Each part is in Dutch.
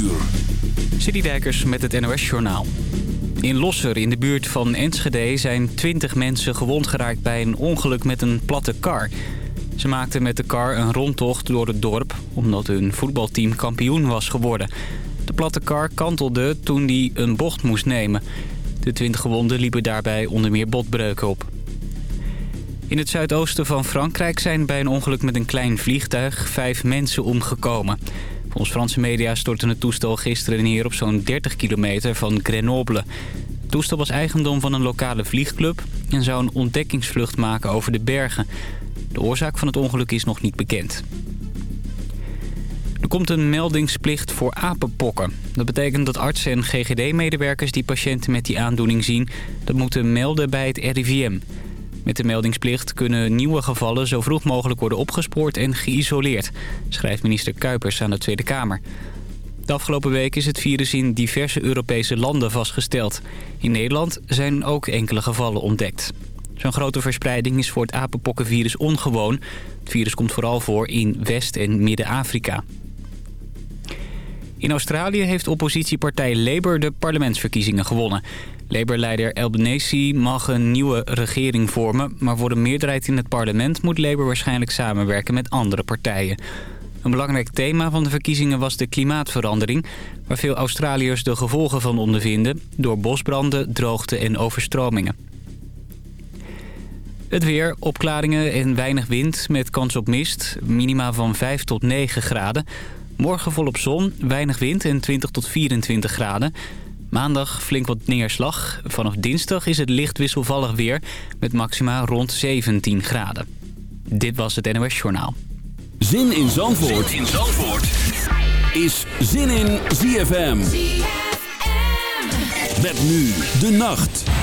uur. Met het NOS Journaal. In Losser, in de buurt van Enschede, zijn 20 mensen gewond geraakt bij een ongeluk met een platte kar. Ze maakten met de kar een rondtocht door het dorp, omdat hun voetbalteam kampioen was geworden. De platte kar kantelde toen die een bocht moest nemen. De 20 gewonden liepen daarbij onder meer botbreuken op. In het zuidoosten van Frankrijk zijn bij een ongeluk met een klein vliegtuig vijf mensen omgekomen. Volgens Franse media stortte het toestel gisteren neer op zo'n 30 kilometer van Grenoble. Het toestel was eigendom van een lokale vliegclub en zou een ontdekkingsvlucht maken over de bergen. De oorzaak van het ongeluk is nog niet bekend. Er komt een meldingsplicht voor apenpokken. Dat betekent dat artsen en GGD-medewerkers die patiënten met die aandoening zien... dat moeten melden bij het RIVM. Met de meldingsplicht kunnen nieuwe gevallen zo vroeg mogelijk worden opgespoord en geïsoleerd, schrijft minister Kuipers aan de Tweede Kamer. De afgelopen week is het virus in diverse Europese landen vastgesteld. In Nederland zijn ook enkele gevallen ontdekt. Zo'n grote verspreiding is voor het apenpokkenvirus ongewoon. Het virus komt vooral voor in West- en Midden-Afrika. In Australië heeft oppositiepartij Labour de parlementsverkiezingen gewonnen. Labour-leider Albanese mag een nieuwe regering vormen... maar voor de meerderheid in het parlement moet Labour waarschijnlijk samenwerken met andere partijen. Een belangrijk thema van de verkiezingen was de klimaatverandering... waar veel Australiërs de gevolgen van ondervinden... door bosbranden, droogte en overstromingen. Het weer, opklaringen en weinig wind met kans op mist. Minima van 5 tot 9 graden. Morgen volop zon, weinig wind en 20 tot 24 graden. Maandag flink wat neerslag. Vanaf dinsdag is het licht wisselvallig weer met maxima rond 17 graden. Dit was het NOS Journaal. Zin in Zandvoort, zin in Zandvoort. is Zin in ZFM. Met nu de nacht.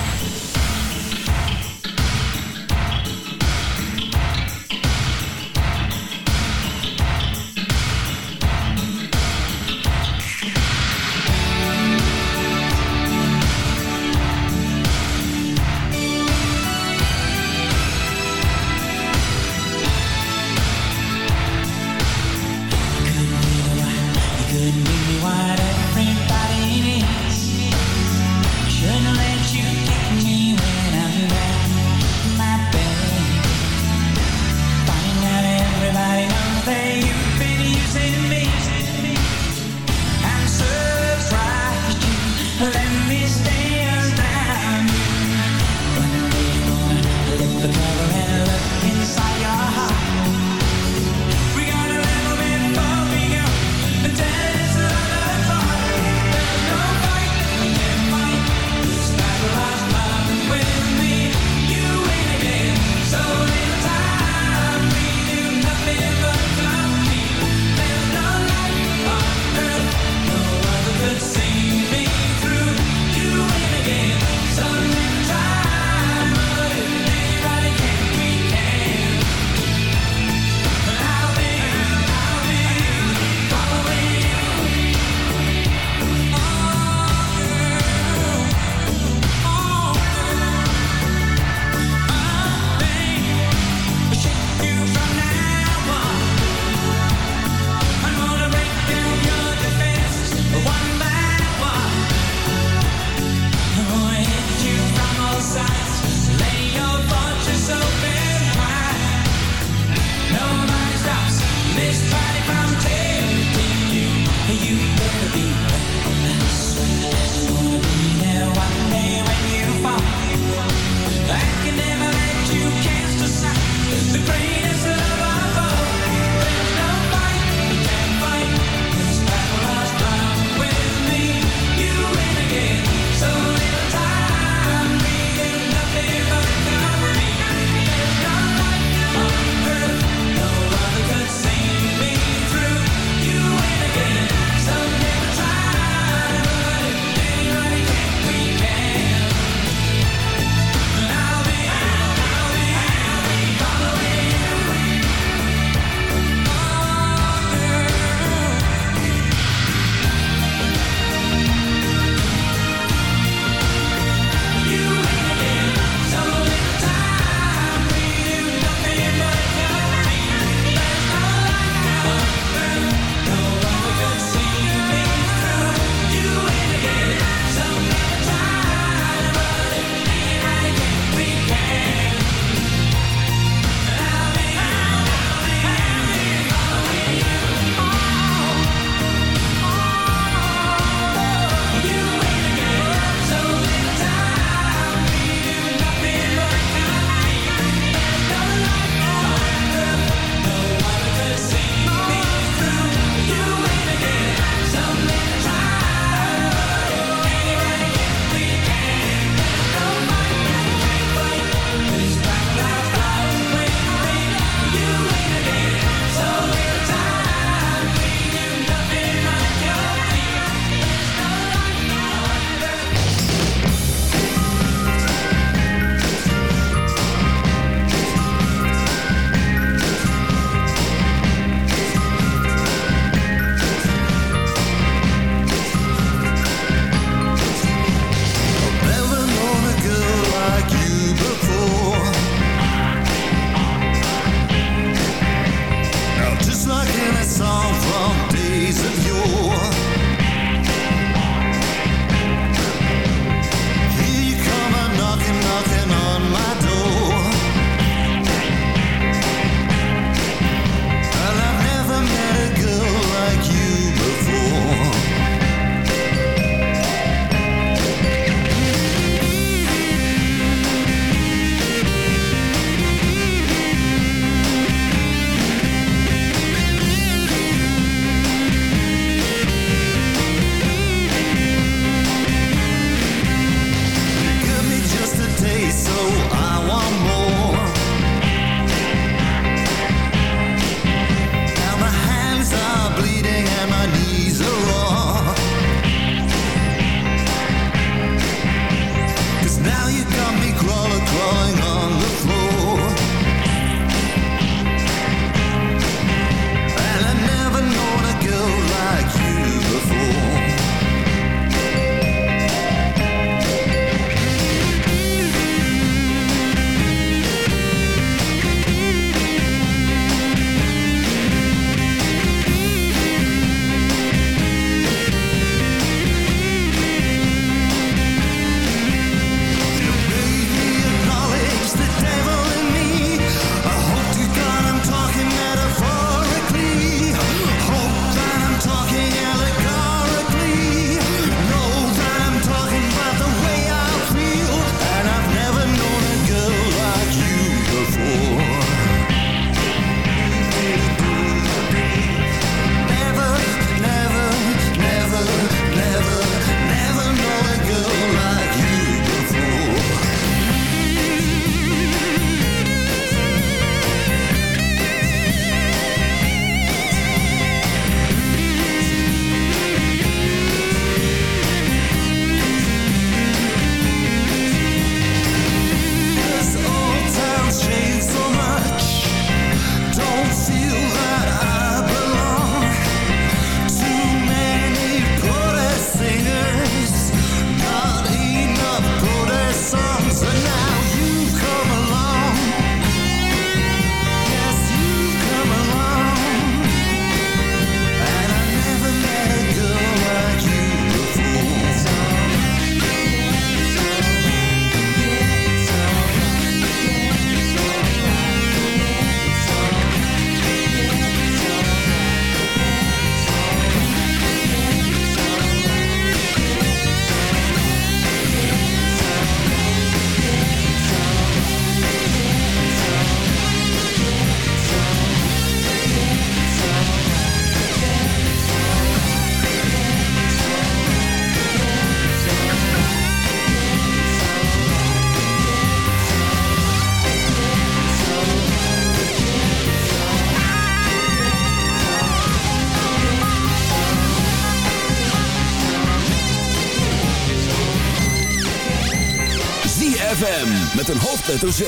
Met een hoofdletter Z.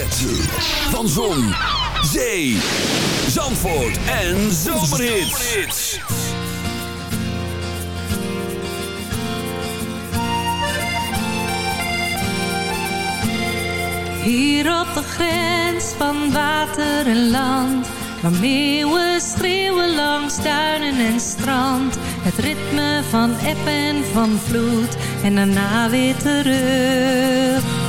Van Zon, Zee, Zandvoort en Zomerhits. Hier op de grens van water en land Waar meeuwen schreeuwen langs duinen en strand Het ritme van eb en van vloed En daarna weer terug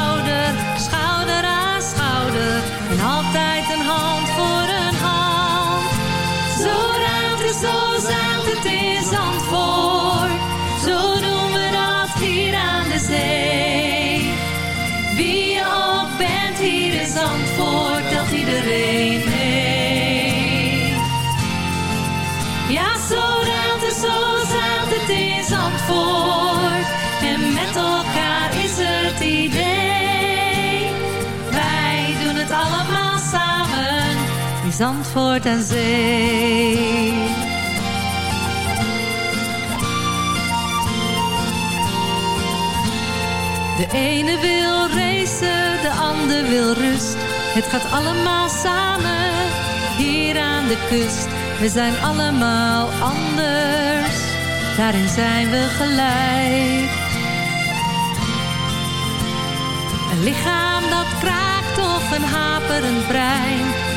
zo zaalt het in Zandvoort. Zo doen we dat hier aan de zee. Wie je ook bent hier in Zandvoort Telt iedereen mee Ja, zo ruimt het, zo zaalt het in Zandvoort. En met elkaar is het idee. Wij doen het allemaal samen In Zandvoort aan Zee De ene wil racen, de ander wil rust. Het gaat allemaal samen, hier aan de kust. We zijn allemaal anders, daarin zijn we gelijk. Een lichaam dat kraakt of een haperend brein.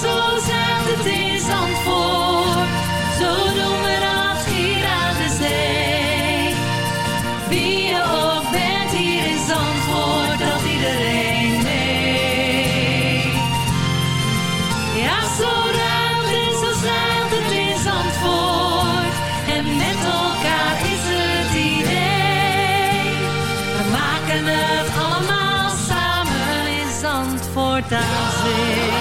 zo zaad het in Zandvoort. Zo doen we dat hier aan de zee. Wie je ook bent hier in Zandvoort, dat iedereen mee. Ja, zo ruimt en zo zeilt het in Zandvoort. En met elkaar is het idee. We maken het allemaal samen in Zandvoort aan zee.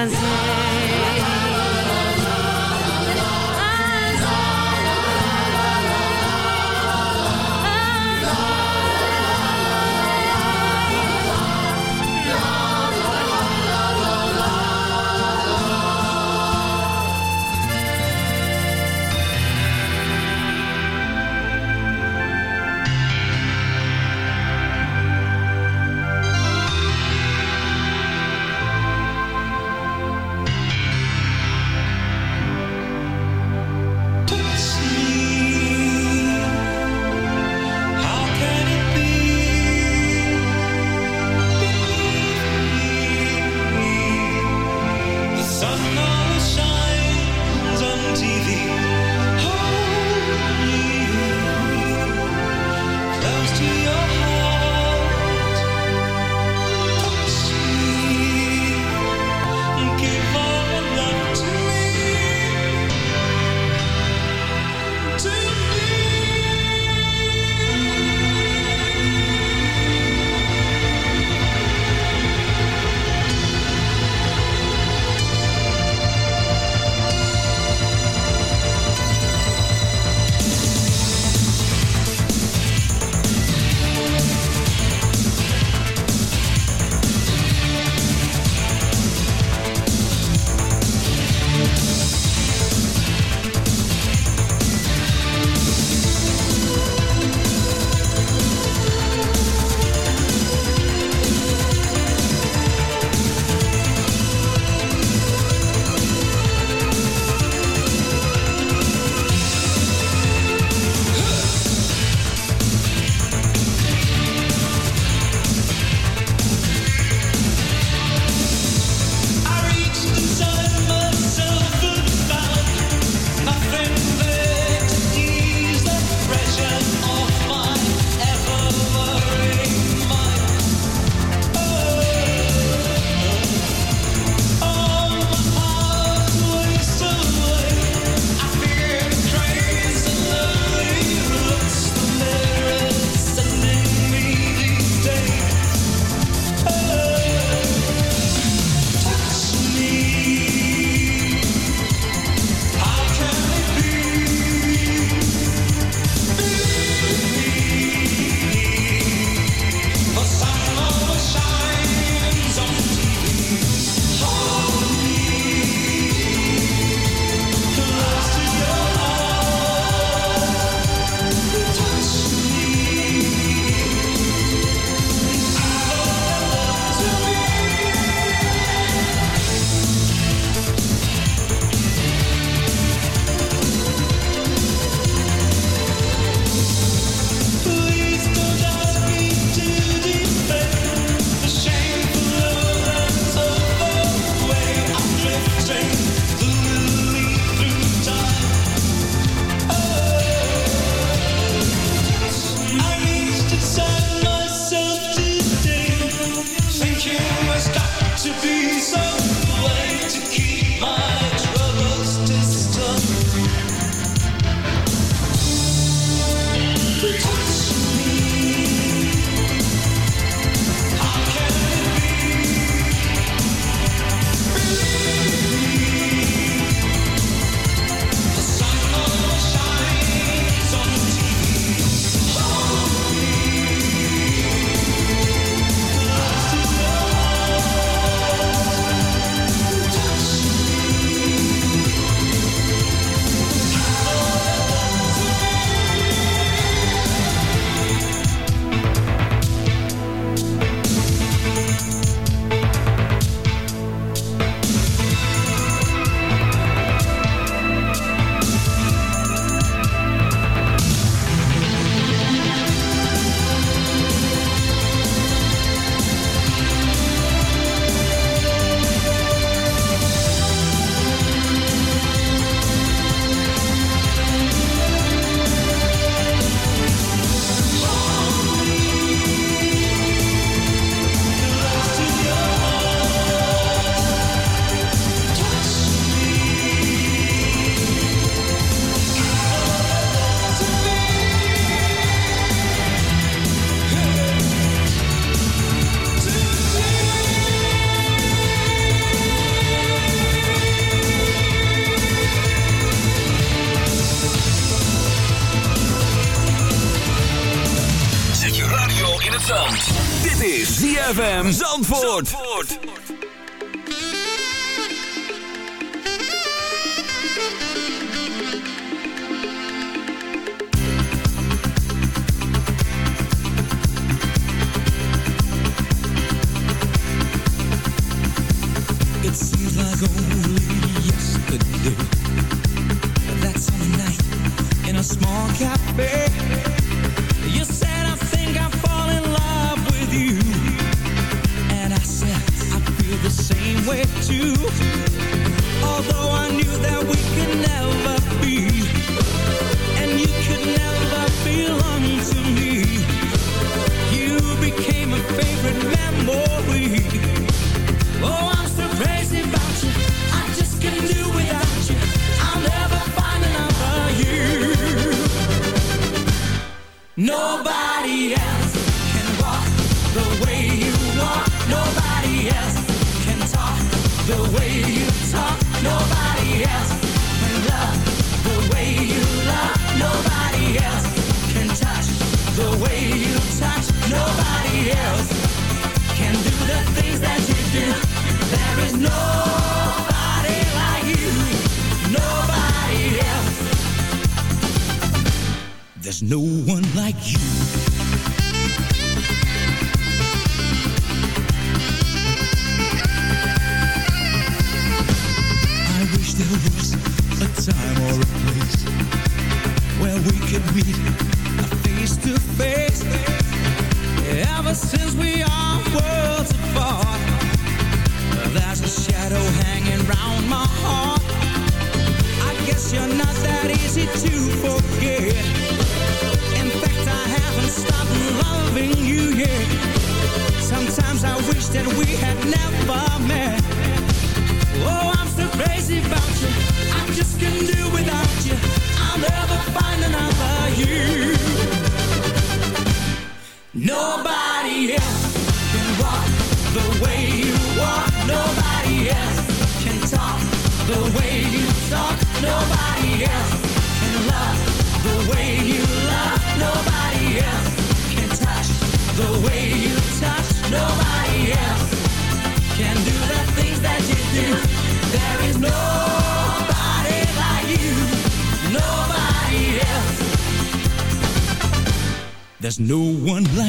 Zandvoort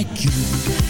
like you.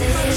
This is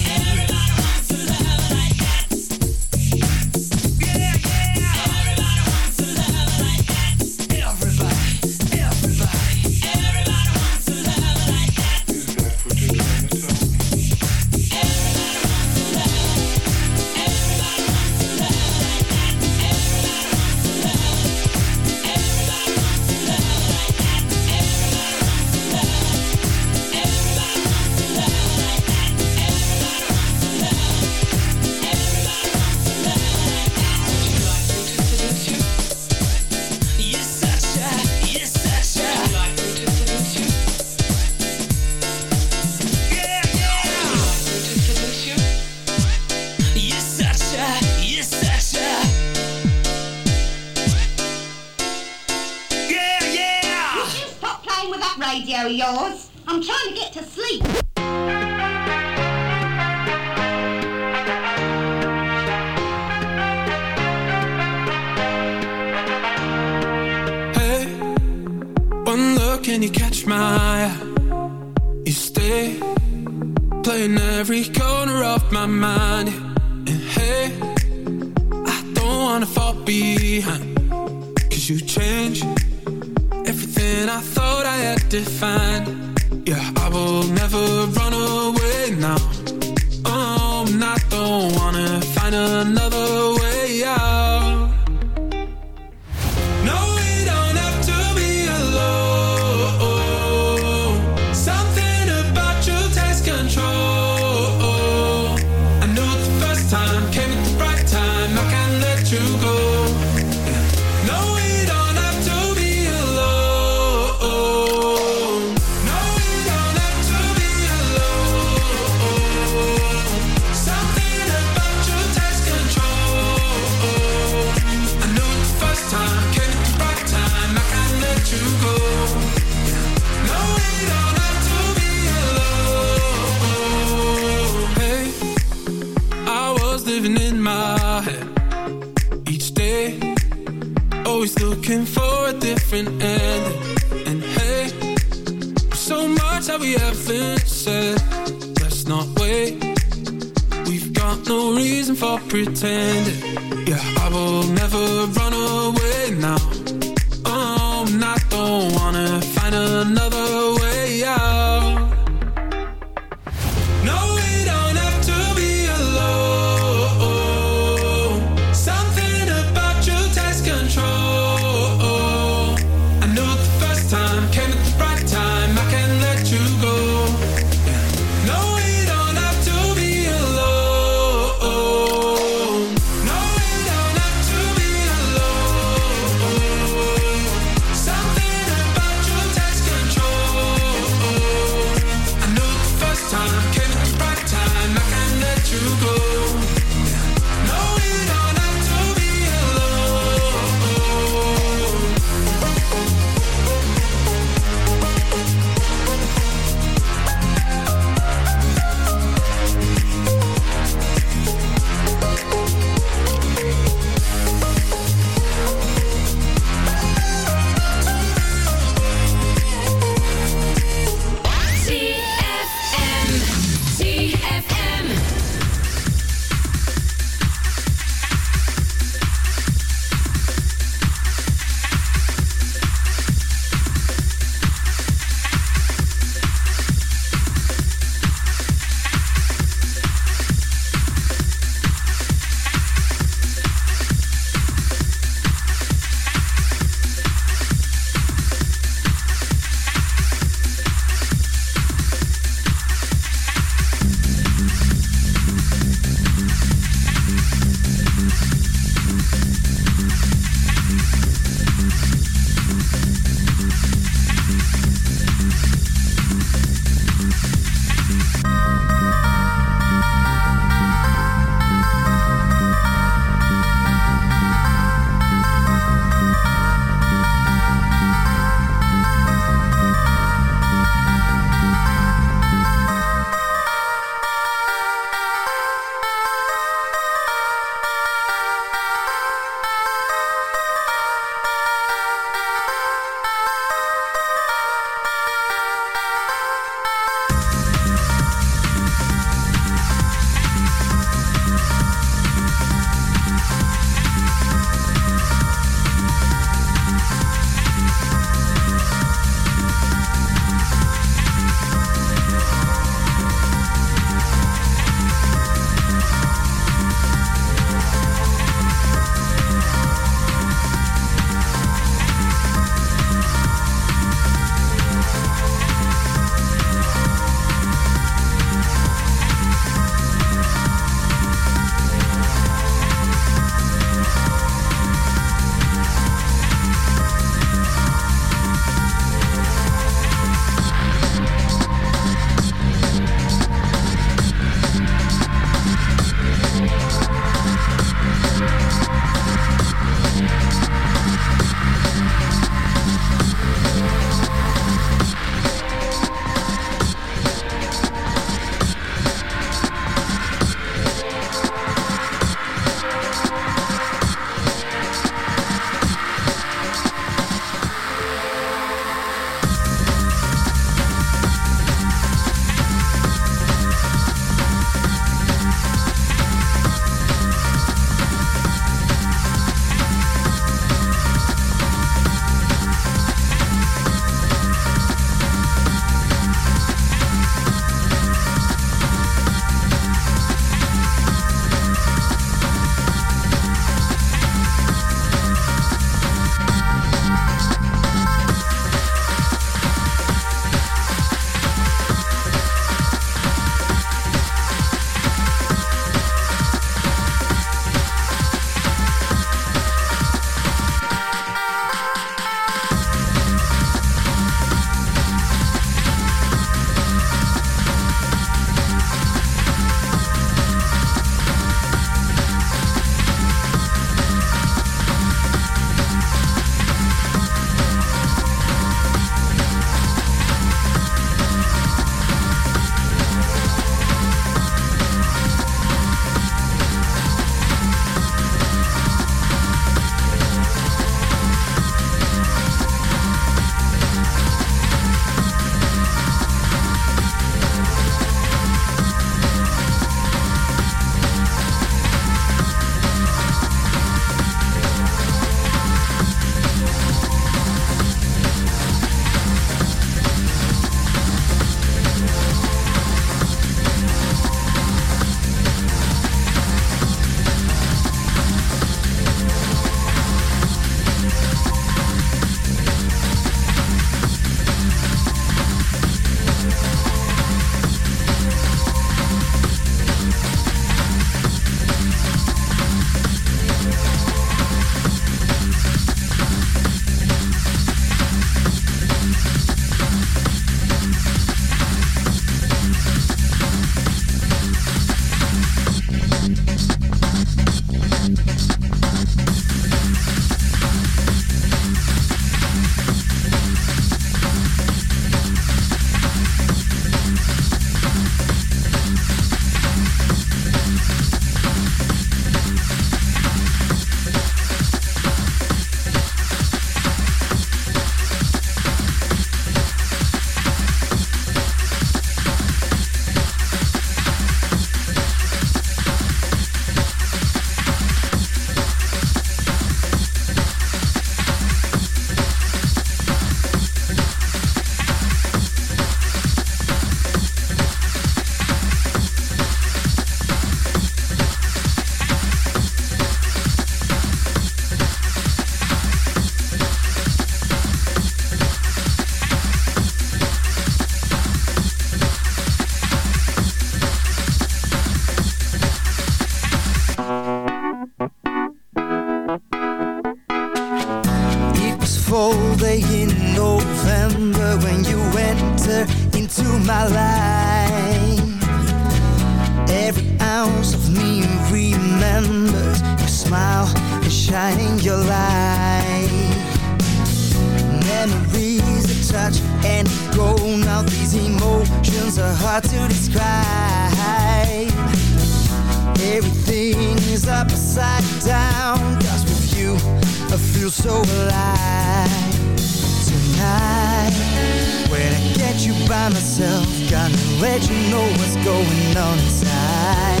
going on inside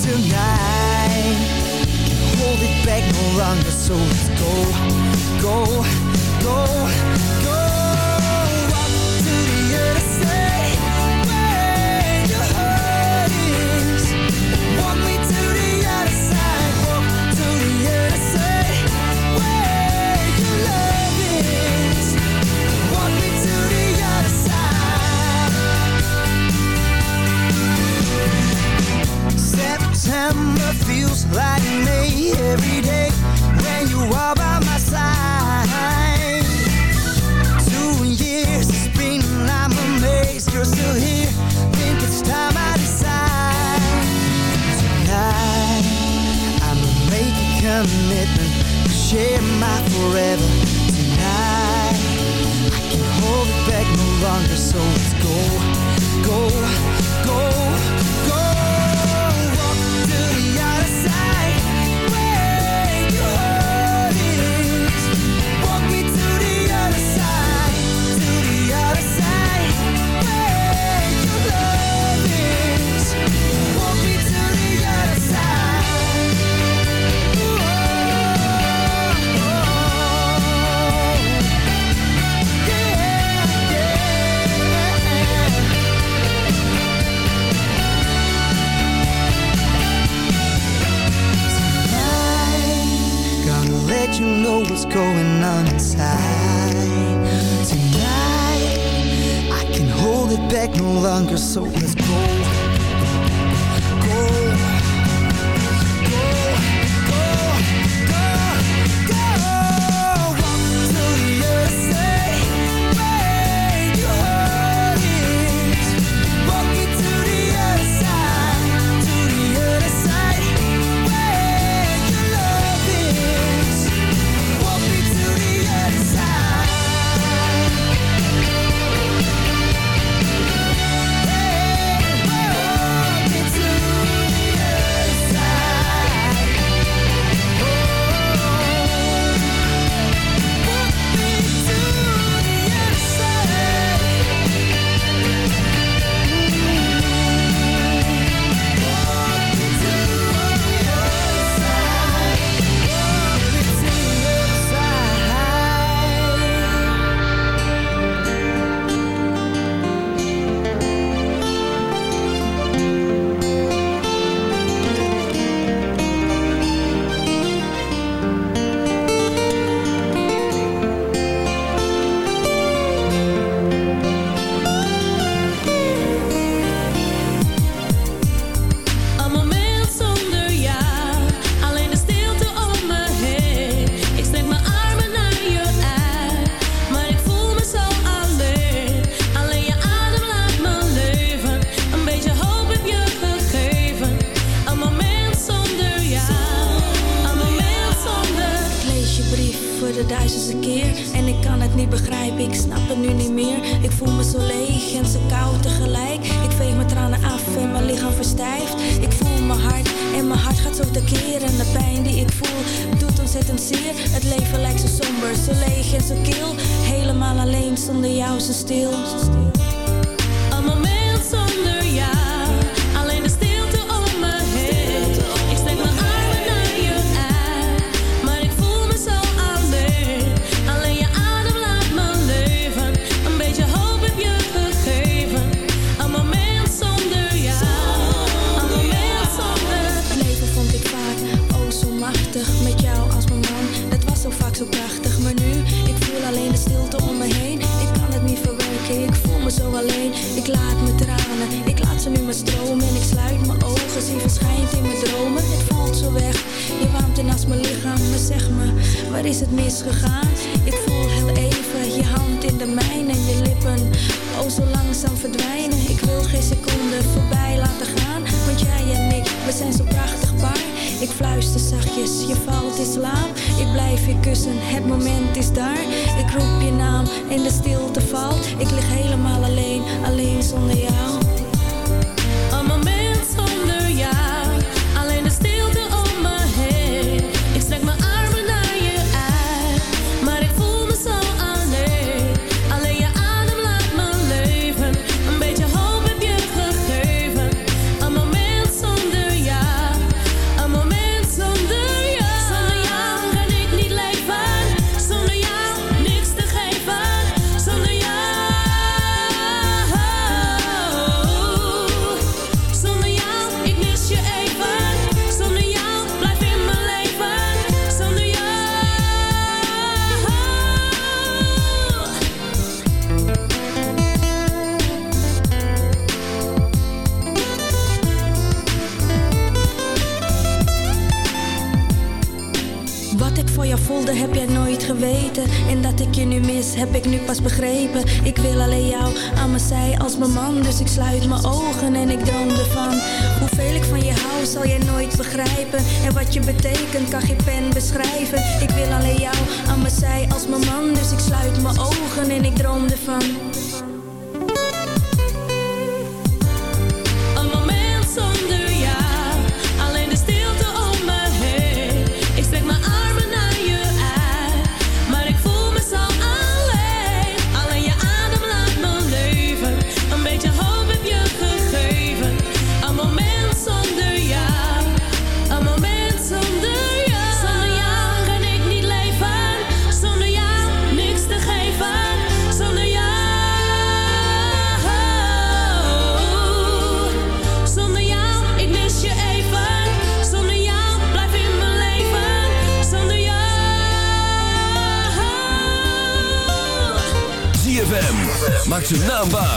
tonight. Can't hold it back no longer, so let's go, go, go. commitment to share my forever tonight. I can't hold it back no longer, so let's go, go.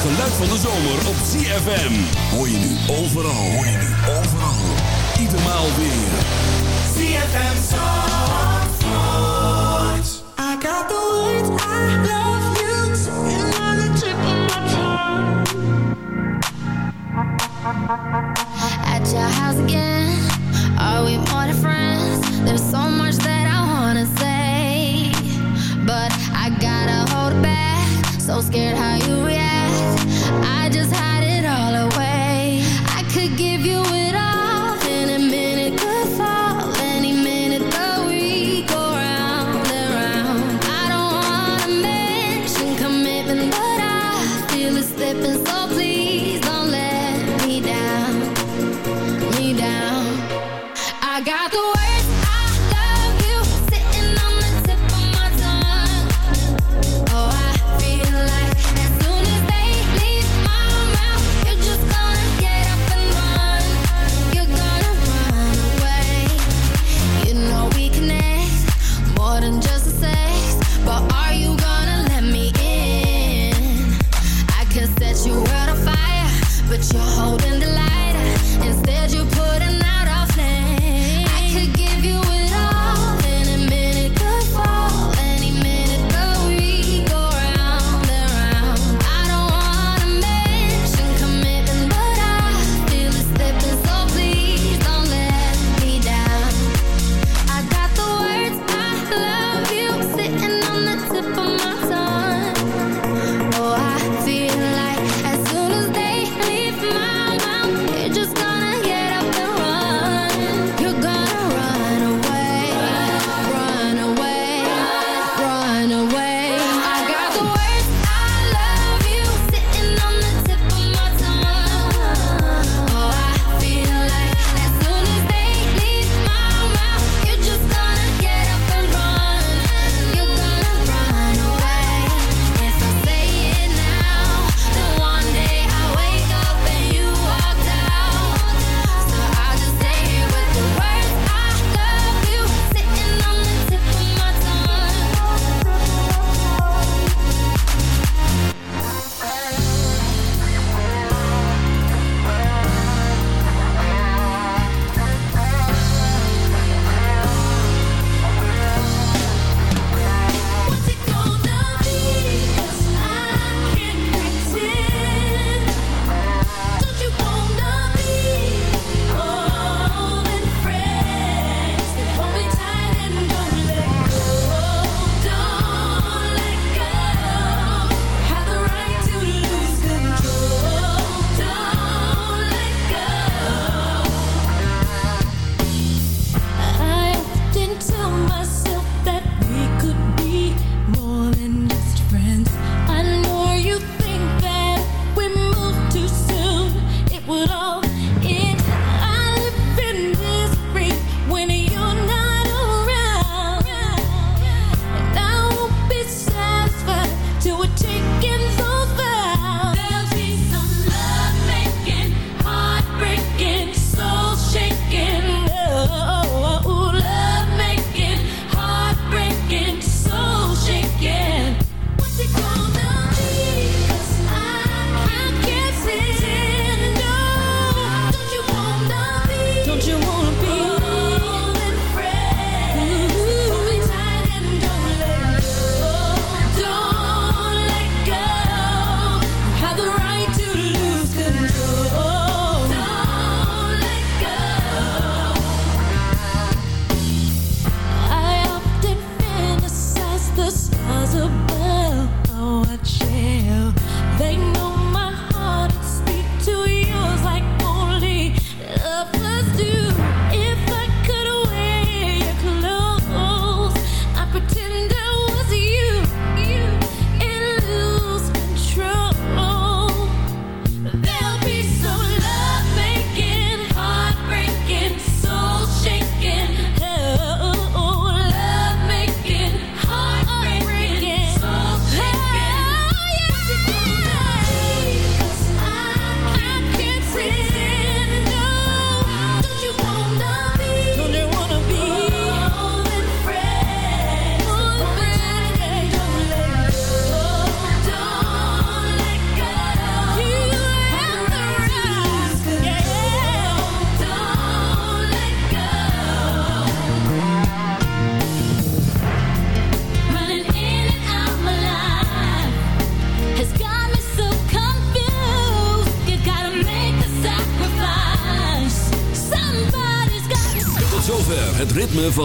Van de zomer op ZFM. Hoor je nu overal, hoor je nu overal. Ieder maal weer. ZFM Zandvoort. I got the words I love you sitting on the tip of my tongue. At your house again. Are we more than friends? There's so much that I wanna say, but I gotta hold back. So scared how you react. Just hide